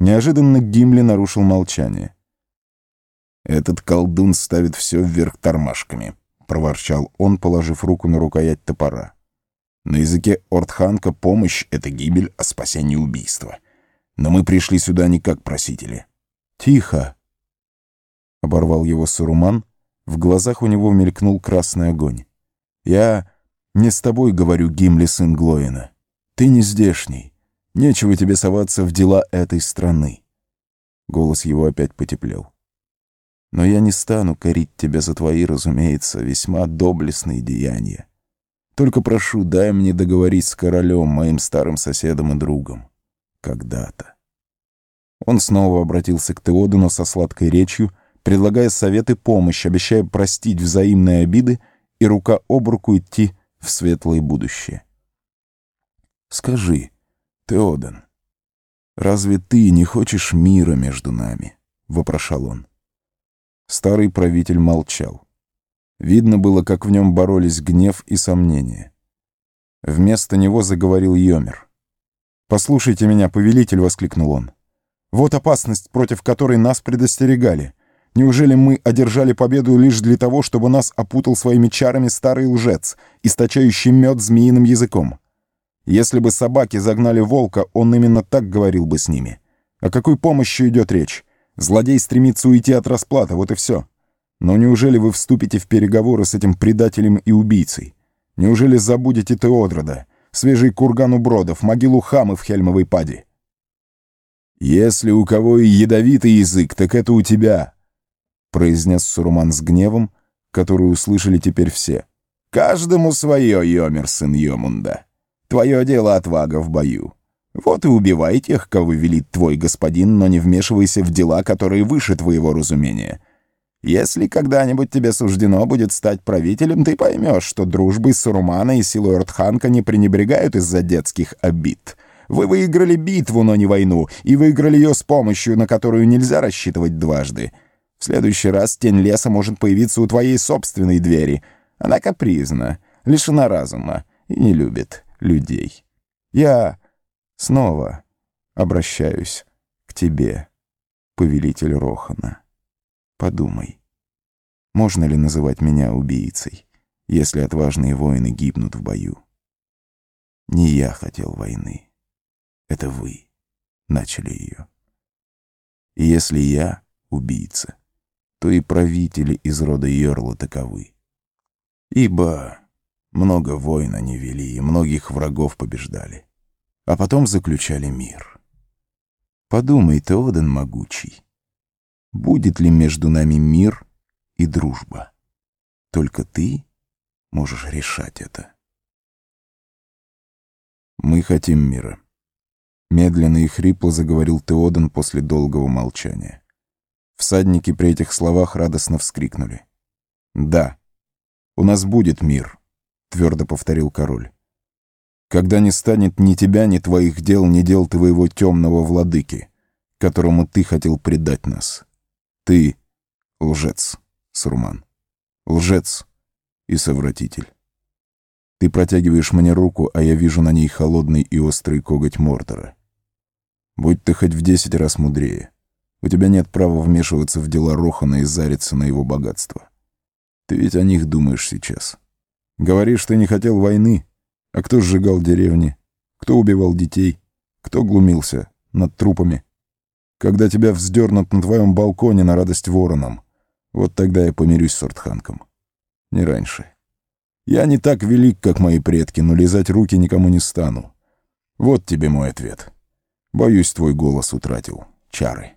Неожиданно Гимли нарушил молчание. «Этот колдун ставит все вверх тормашками», — проворчал он, положив руку на рукоять топора. «На языке Ортханка помощь — это гибель, а спасение — убийство. Но мы пришли сюда не как просители». «Тихо!» — оборвал его Саруман. В глазах у него мелькнул красный огонь. «Я не с тобой говорю, Гимли, сын Глоина. Ты не здешний. Нечего тебе соваться в дела этой страны». Голос его опять потеплел. «Но я не стану корить тебя за твои, разумеется, весьма доблестные деяния. Только прошу, дай мне договорить с королем, моим старым соседом и другом. Когда-то». Он снова обратился к Теодуну со сладкой речью, предлагая совет и помощь, обещая простить взаимные обиды и рука об руку идти в светлое будущее. «Скажи, Теоден, разве ты не хочешь мира между нами?» — вопрошал он. Старый правитель молчал. Видно было, как в нем боролись гнев и сомнения. Вместо него заговорил Йомер. «Послушайте меня, повелитель!» — воскликнул он. «Вот опасность, против которой нас предостерегали. Неужели мы одержали победу лишь для того, чтобы нас опутал своими чарами старый лжец, источающий мед змеиным языком? Если бы собаки загнали волка, он именно так говорил бы с ними. О какой помощи идет речь? Злодей стремится уйти от расплаты, вот и все. Но неужели вы вступите в переговоры с этим предателем и убийцей? Неужели забудете Теодрода, свежий курган у Бродов, могилу Хамы в Хельмовой паде? «Если у кого и ядовитый язык, так это у тебя», — произнес Суруман с гневом, который услышали теперь все. «Каждому свое, Йомер, сын Йомунда. Твое дело отвага в бою. Вот и убивай тех, кого велит твой господин, но не вмешивайся в дела, которые выше твоего разумения. Если когда-нибудь тебе суждено будет стать правителем, ты поймешь, что дружбой Сурумана и силой Ортханка не пренебрегают из-за детских обид». Вы выиграли битву, но не войну, и выиграли ее с помощью, на которую нельзя рассчитывать дважды. В следующий раз тень леса может появиться у твоей собственной двери. Она капризна, лишена разума и не любит людей. Я снова обращаюсь к тебе, повелитель Рохана. Подумай, можно ли называть меня убийцей, если отважные воины гибнут в бою? Не я хотел войны. Это вы начали ее. И если я убийца, то и правители из рода Йорла таковы. Ибо много войн они вели и многих врагов побеждали, а потом заключали мир. Подумай, Теоден могучий, будет ли между нами мир и дружба? Только ты можешь решать это. Мы хотим мира. Медленно и хрипло заговорил Теоден после долгого молчания. Всадники при этих словах радостно вскрикнули. «Да, у нас будет мир», — твердо повторил король. «Когда не станет ни тебя, ни твоих дел, ни дел твоего темного владыки, которому ты хотел предать нас. Ты — лжец, Сурман, лжец и совратитель. Ты протягиваешь мне руку, а я вижу на ней холодный и острый коготь Мордора. Будь ты хоть в десять раз мудрее». У тебя нет права вмешиваться в дела Рохана и зариться на его богатство. Ты ведь о них думаешь сейчас. Говоришь, ты не хотел войны. А кто сжигал деревни? Кто убивал детей? Кто глумился над трупами? Когда тебя вздернут на твоем балконе на радость воронам, вот тогда я помирюсь с Ортханком. Не раньше. Я не так велик, как мои предки, но лизать руки никому не стану. Вот тебе мой ответ. Боюсь, твой голос утратил чары.